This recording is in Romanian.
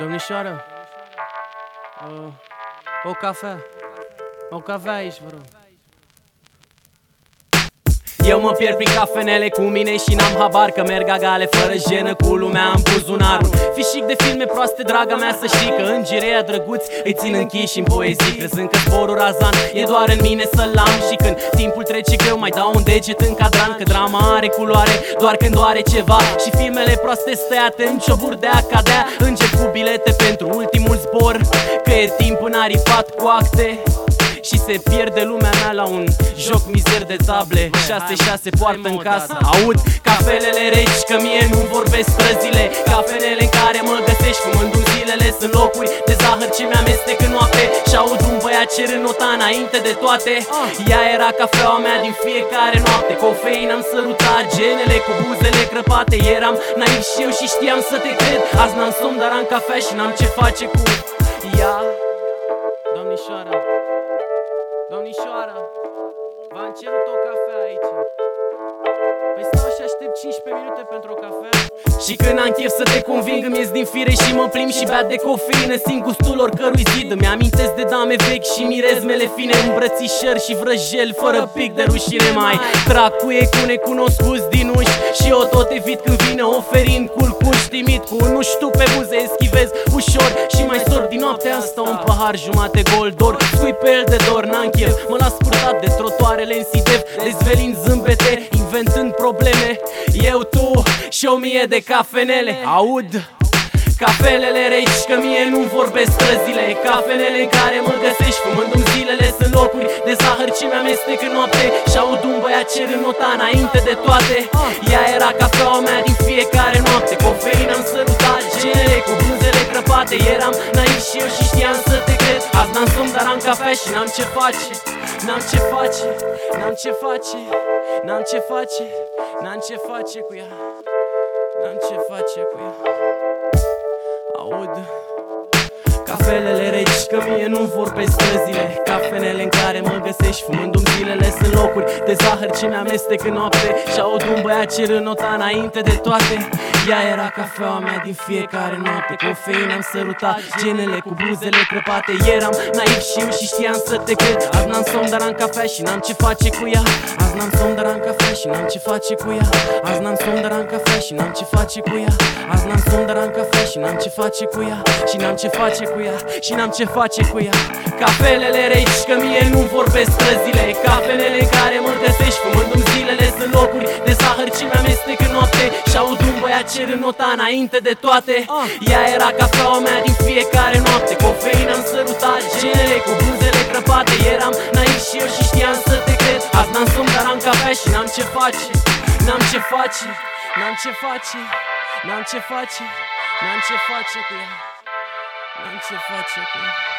Domnișoară, uh, o cafea. O cafea aici, vă rog. Eu mă pierd prin cafenele cu mine și n-am habar Că merg agale fără jenă cu lumea în buzunarul Fișic de filme proaste, draga mea să știi Că îngerea drăguți îi țin închiși în poezii Crezând că zborul razan e doar în mine să-l am Și când timpul trece greu mai dau un deget în cadran Că drama are culoare doar când doare ceva Și filmele proaste stăiate în cioburi de a cadea Încep cu timp în aripat cu acte și se pierde lumea mea la un joc mizer de table. 6-6 poartă în casă. Aud cafelele reci că mie nu vorbesc străzile. Cafelele în care mă găsești cu mândru zilele Sunt locuri de zahăr ce mi-amestec în noapte. Și aud un băiat cerând nota înainte de toate. Ea era cafeaua mea din fiecare noapte. Cofein am sărutat genele cu buzele crăpate. Eram naiv și eu și știam să te cred. Azi n-am somn, dar am cafea și n-am ce face cu ea domnișoară, v-am cerut o cafea aici. Păi stau și aștept 15 minute pentru o cafea. Și când am chef să te conving Îmi ies din fire și mă plim și bea de cofeină Simt gustul oricărui zid Îmi amintesc de dame vechi și mirezmele fine Îmbrățișări și vrăjeli fără pic de rușine mai Trag cu ei cu necunoscuți din uși Și eu tot evit când vine oferind culcuș Timid cu nu știu pe buze Eschivez ușor și mai sor din noaptea asta Un pahar jumate gol dor Scui pe el de dor, n-am chef. Mă las purtat de trotoarele în sidef Dezvelind zâmbete, inventând probleme. Eu, tu și o mie de cafenele. Aud Cafelele reci că mie nu vorbesc străzile. Cafenele în care mă găsești fumându-mi zilele Sunt locuri de zahăr ce mi-amestec în noapte. Și aud un băiat cerând nota înainte de toate. Ea era cafeaua mea bluzele crăpate Eram naiv și eu și știam să te cred. Azi n-am somn dar am cafea și n-am ce face. N-am ce face, n-am ce face N-am ce face, n-am ce face cu ea. N-am ce face cu ea. Aud Cafelele reci că mie nu vorbesc străzile. Cafenele în care mă găsești fumându-mi zilele Sunt locuri de zahăr ce mi-amestec în noapte. Și aud un băiat cerând nota înainte de toate. Ea era cafeaua mea din fiecare noapte Cofeină am sărutat genele cu bluzele crăpate Eram naiv și eu și știam să te cred. Azi n-am somn dar am cafea și n-am ce face cu ea. Azi n-am somn dar am cafea și n-am ce face cu ea. Azi n-am somn dar am cafea și n-am ce face cu ea. Azi n-am somn dar am cafea și n-am ce face cu ea. Și n-am ce face cu ea și n-am ce face cu ea. Cafelele reci că mie nu vorbesc străzile. Cafelele în care mă găsești fumându-mi zilele Sunt locuri de zahăr ce mi-amestec în noapte. Și aud un băiat cerând nota înainte de toate. Ea era cafeaua mea din fiecare noapte. Cofeină am sărutat genele cu bluzele crăpate. Eram naiv și eu și știam să te cred. Azi n-am somn dar am cafea și n-am ce face N-am ce face, n-am ce face N-am ce face, n-am ce face cu ea. N-am ce face cu ea